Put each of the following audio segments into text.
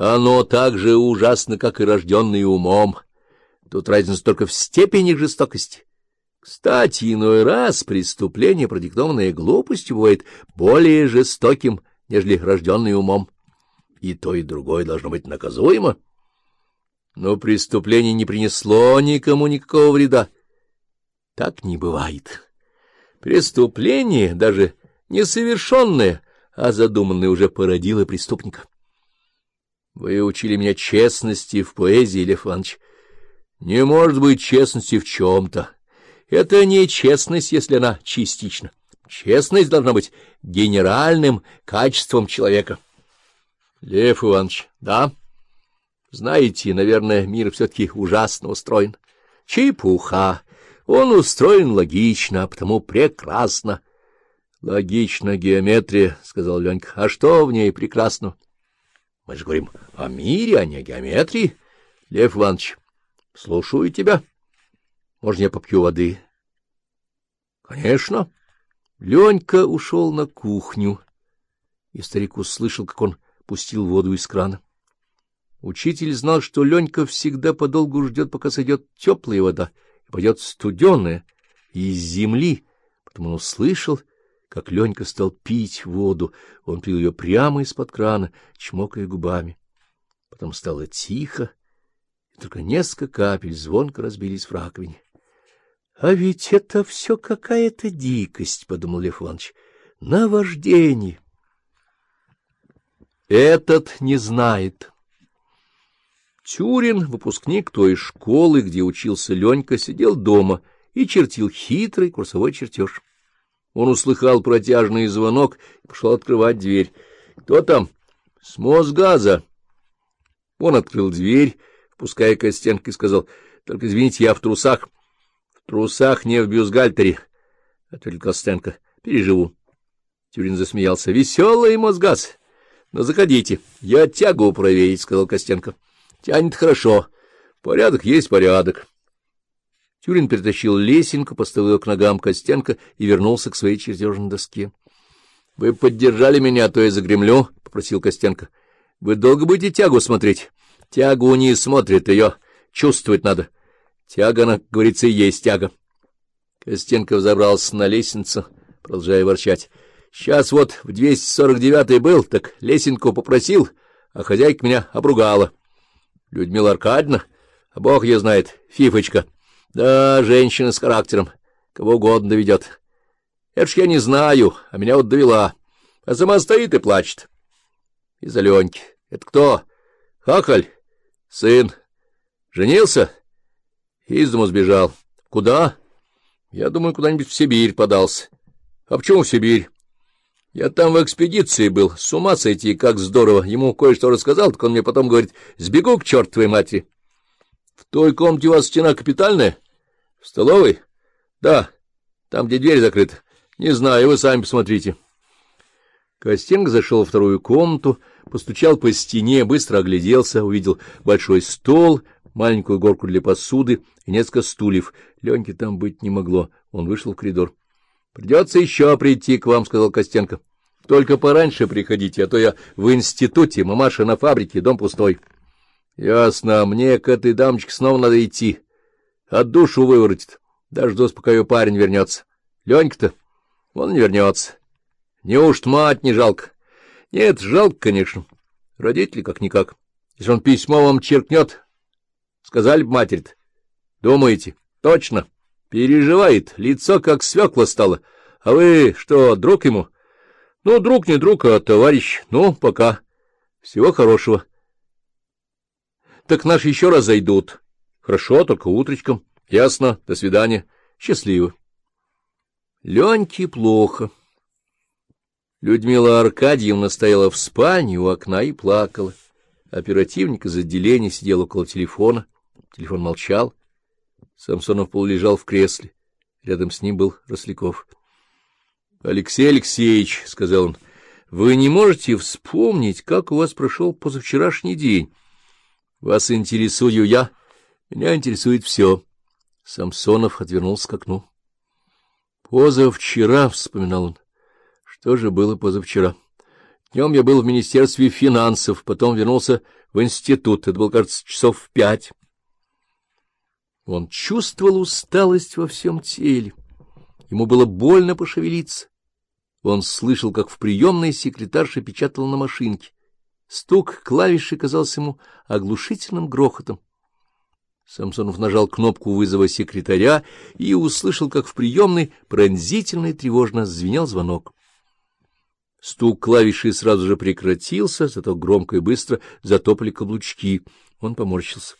Оно так же ужасно, как и рожденный умом. Тут разница только в степени жестокости. Кстати, иной раз преступление, продиктованное глупостью, бывает более жестоким, нежели рожденный умом. И то, и другое должно быть наказуемо. Но преступление не принесло никому никакого вреда. Так не бывает. Преступление, даже несовершенное, а задуманное уже породило преступника. Вы учили меня честности в поэзии, Лев Иванович. Не может быть честности в чем-то. Это не честность, если она частична. Честность должна быть генеральным качеством человека. Лев Иванович, да? Знаете, наверное, мир все-таки ужасно устроен. Чепуха. Он устроен логично, а потому прекрасно. — Логично геометрия, — сказал Ленька. — А что в ней прекрасно? Мы же говорим о мире, а не о геометрии. Лев Иванович, слушаю тебя. Можно я попью воды? — Конечно. Ленька ушел на кухню, и старик услышал, как он пустил воду из крана. Учитель знал, что Ленька всегда подолгу ждет, пока сойдет теплая вода, и пойдет студеная из земли, потому он услышал, как Ленька стал пить воду. Он пил ее прямо из-под крана, чмокая губами. Потом стало тихо, и только несколько капель звонко разбились в раковине. — А ведь это все какая-то дикость, — подумал Лев Иванович, — наваждение. Этот не знает. Тюрин, выпускник той школы, где учился Ленька, сидел дома и чертил хитрый курсовой чертеж. Он услыхал протяжный звонок и пошел открывать дверь. — Кто там? — С Мосгаза. Он открыл дверь, впуская Костенко, и сказал, — Только извините, я в трусах. — В трусах, не в бюстгальтере, — ответил Костенко. — Переживу. Тюрин засмеялся. — Веселый Мосгаз. — Ну, заходите. — Я тягу проверить, — сказал Костенко. — Тянет хорошо. Порядок есть порядок. Тюрин перетащил лесенку, поставил к ногам Костенко и вернулся к своей чертежной доске. — Вы поддержали меня, то я загремлю, — попросил Костенко. — Вы долго будете тягу смотреть? Тягу не смотрит, ее чувствовать надо. Тяга, она, говорится, и есть тяга. Костенко взобрался на лестницу, продолжая ворчать. — Сейчас вот в 249-й был, так лесенку попросил, а хозяйка меня обругала. Людмила Аркадьевна, а бог ее знает, фифочка — да, женщина с характером, кого угодно доведет. Это ж я не знаю, а меня вот довела. А сама стоит и плачет. Из Аленьки. Это кто? Хахаль? Сын. Женился? Из дому сбежал. Куда? Я думаю, куда-нибудь в Сибирь подался. А почему в Сибирь? Я там в экспедиции был. С ума сойти, как здорово. Ему кое-что рассказал, так он мне потом говорит, сбегу к чертовой матери. В той комнате у вас стена капитальная? В столовой? Да, там, где дверь закрыта. Не знаю, вы сами посмотрите. Костенко зашел в вторую комнату, постучал по стене, быстро огляделся, увидел большой стол, маленькую горку для посуды и несколько стульев. Леньки там быть не могло. Он вышел в коридор. — Придется еще прийти к вам, — сказал Костенко. — Только пораньше приходите, а то я в институте, мамаша на фабрике, дом пустой. — Ясно, мне к этой дамочке снова надо идти. От душу выворотит. Дождусь, пока ее парень вернется. Ленька-то, он не вернется. Неужто мать не жалко? Нет, жалко, конечно. Родители как-никак. Если он письмо вам черкнет, сказали бы матери -то. Думаете? Точно. Переживает, лицо как свекла стало. А вы что, друг ему? Ну, друг не друг, а товарищ. Ну, пока. Всего хорошего. Так наши еще раз зайдут. Хорошо, только утречком. Ясно. До свидания. Счастливо. Леньке плохо. Людмила Аркадьевна стояла в спальне у окна и плакала. Оперативник из отделения сидел около телефона. Телефон молчал. Самсонов полулежал в кресле. Рядом с ним был Росляков. — Алексей Алексеевич, — сказал он, — вы не можете вспомнить, как у вас прошел позавчерашний день? Вас интересую я. Меня интересует все. Самсонов отвернулся к окну. Позавчера, — вспоминал он. Что же было позавчера? Днем я был в Министерстве финансов, потом вернулся в институт. Это было, кажется, часов в пять. Он чувствовал усталость во всем теле. Ему было больно пошевелиться. Он слышал, как в приемной секретарша печатала на машинке. Стук клавиши казался ему оглушительным грохотом. Самсонов нажал кнопку вызова секретаря и услышал, как в приемной пронзительно и тревожно звенел звонок. Стук клавиши сразу же прекратился, зато громко и быстро затопали каблучки. Он поморщился.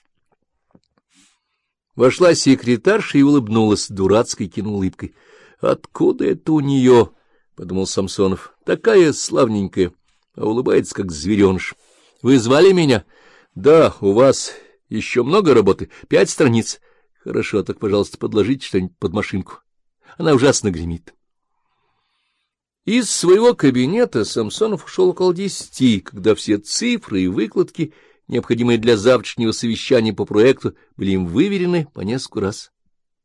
Вошла секретарша и улыбнулась дурацкой киноулыбкой. — Откуда это у нее? — подумал Самсонов. — Такая славненькая, а улыбается, как звереныш. — Вы звали меня? — Да, у вас еще много работы? Пять страниц. Хорошо, так, пожалуйста, подложите что-нибудь под машинку. Она ужасно гремит. Из своего кабинета Самсонов ушел около десяти, когда все цифры и выкладки, необходимые для завтрашнего совещания по проекту, были им выверены по несколько раз.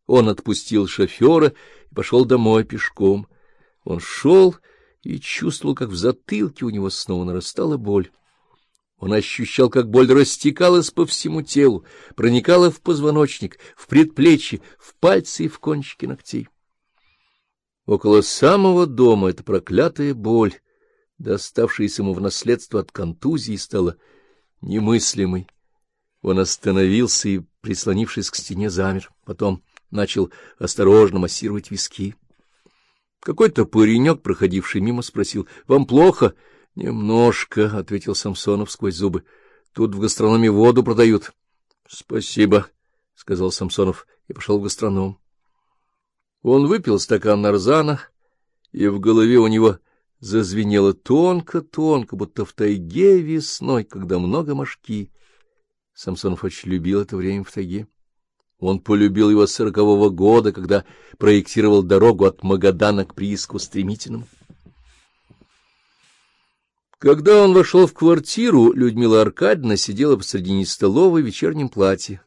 Он отпустил шофера и пошел домой пешком. Он шел и чувствовал, как в затылке у него снова нарастала боль. Он ощущал, как боль растекалась по всему телу, проникала в позвоночник, в предплечье, в пальцы и в кончики ногтей. Около самого дома эта проклятая боль, доставшаяся ему в наследство от контузии, стала немыслимой. Он остановился и, прислонившись к стене, замер. Потом начал осторожно массировать виски. Какой-то паренек, проходивший мимо, спросил, — Вам плохо? —— Немножко, — ответил Самсонов сквозь зубы. — Тут в гастрономе воду продают. — Спасибо, — сказал Самсонов и пошел в гастроном. Он выпил стакан нарзана, и в голове у него зазвенело тонко-тонко, будто в тайге весной, когда много мошки. Самсонов очень любил это время в тайге. Он полюбил его с сорокового года, когда проектировал дорогу от Магадана к прииску стремительному. Когда он вошел в квартиру, Людмила Аркадьевна сидела посредине столовой в вечернем платье.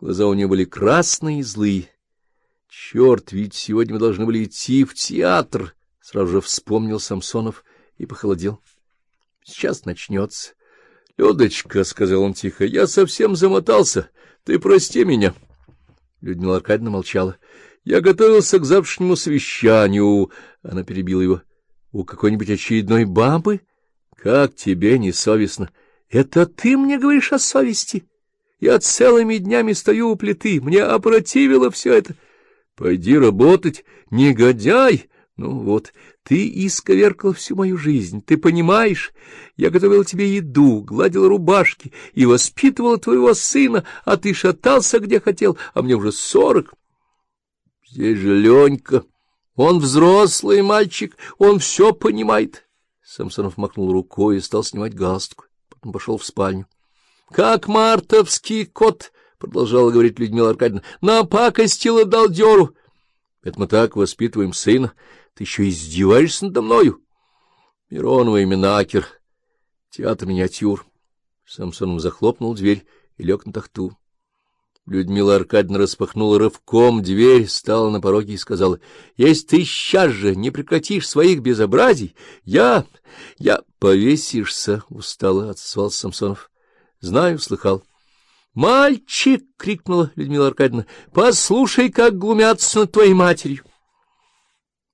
Глаза у нее были красные и злые. Черт, ведь сегодня мы должны были идти в театр, — сразу же вспомнил Самсонов и похолодел. Сейчас начнется. — Людочка, — сказал он тихо, — я совсем замотался. Ты прости меня. Людмила Аркадьевна молчала. — Я готовился к завтрашнему совещанию. Она перебила его. — У какой-нибудь очередной бабы? — как тебе не совестно? Это ты мне говоришь о совести? Я целыми днями стою у плиты, мне опротивило все это. Пойди работать, негодяй! Ну вот, ты исковеркал всю мою жизнь, ты понимаешь? Я готовила тебе еду, гладила рубашки и воспитывала твоего сына, а ты шатался где хотел, а мне уже сорок. Здесь же Ленька, он взрослый мальчик, он все понимает. Самсонов махнул рукой и стал снимать галстук. Потом пошел в спальню. — Как мартовский кот, — продолжала говорить Людмила Аркадьевна, — напакостила дал дёру. — Это мы так воспитываем сына. Ты еще издеваешься надо мною? Миронова и Минакер. Театр миниатюр. Самсонов захлопнул дверь и лег на тахту. Людмила Аркадьевна распахнула рывком дверь, стала на пороге и сказала, — Если ты сейчас же не прекратишь своих безобразий, я... я... — Повесишься, — устало отсвал Самсонов. — Знаю, слыхал. — Мальчик! — крикнула Людмила Аркадьевна. — Послушай, как глумятся над твоей матерью.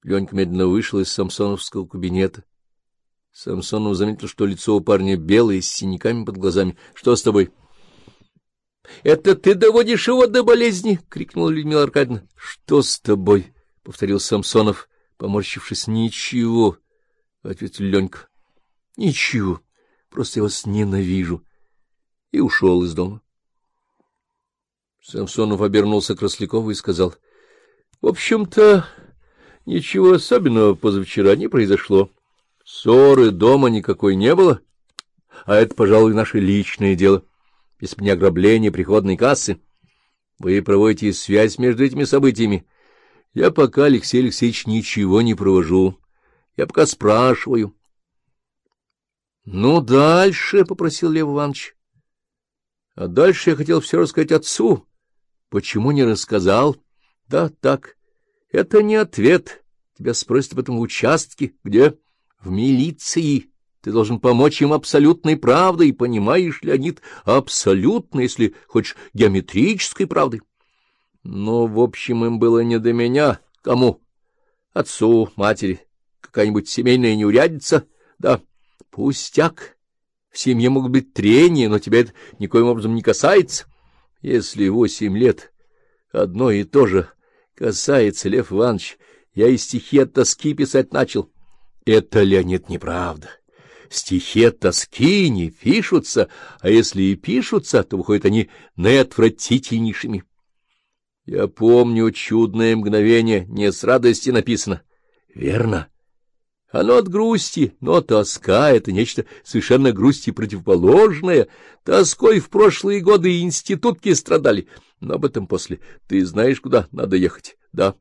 Ленька медленно вышел из самсоновского кабинета. Самсонов заметил, что лицо у парня белое, с синяками под глазами. — Что с тобой? —— Это ты доводишь его до болезни! — крикнула Людмила Аркадьевна. — Что с тобой? — повторил Самсонов, поморщившись. — Ничего, — ответил Ленька. — Ничего, просто я вас ненавижу. И ушел из дома. Самсонов обернулся к Рослякову и сказал. — В общем-то, ничего особенного позавчера не произошло. Ссоры дома никакой не было, а это, пожалуй, наше личное дело. — бы не ограбление приходной кассы. Вы проводите связь между этими событиями. Я пока, Алексей Алексеевич, ничего не провожу. Я пока спрашиваю. — Ну, дальше, — попросил Лев Иванович. — А дальше я хотел все рассказать отцу. Почему не рассказал? — Да, так. Это не ответ. Тебя спросят об этом участке. Где? — В милиции. Ты должен помочь им абсолютной правдой, понимаешь, Леонид, абсолютно, если хочешь, геометрической правдой. Но, в общем, им было не до меня. Кому? Отцу, матери. Какая-нибудь семейная неурядица? Да. Пустяк. В семье могут быть трения, но тебя это никоим образом не касается. Если восемь лет одно и то же касается, Лев Иванович, я и стихи от тоски писать начал. Это, Леонид, неправда. Стихи от тоски не пишутся, а если и пишутся, то выходят они наотвратительнейшими. Я помню чудное мгновение, не с радости написано. Верно. Оно от грусти, но тоска — это нечто совершенно грусти противоположное. Тоской в прошлые годы и институтки страдали. Но об этом после. Ты знаешь, куда надо ехать? Да.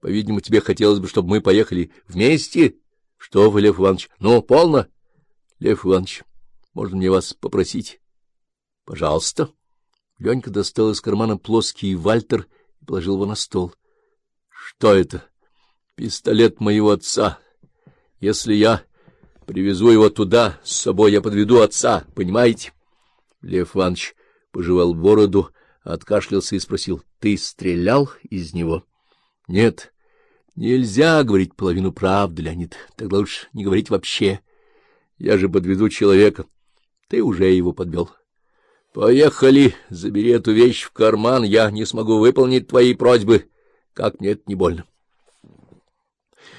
По-видимому, тебе хотелось бы, чтобы мы поехали вместе. Что вы, Лев Иванович? Ну, полно. Лев Иванович, можно мне вас попросить? Пожалуйста. Ленька достал из кармана плоский вальтер и положил его на стол. — Что это? — Пистолет моего отца. Если я привезу его туда, с собой я подведу отца, понимаете? Лев Иванович пожевал бороду, откашлялся и спросил. — Ты стрелял из него? — Нет. Нельзя говорить половину правды, Леонид. Тогда лучше не говорить вообще. Я же подведу человека. Ты уже его подвел. —— Поехали, забери эту вещь в карман, я не смогу выполнить твои просьбы. Как мне это не больно.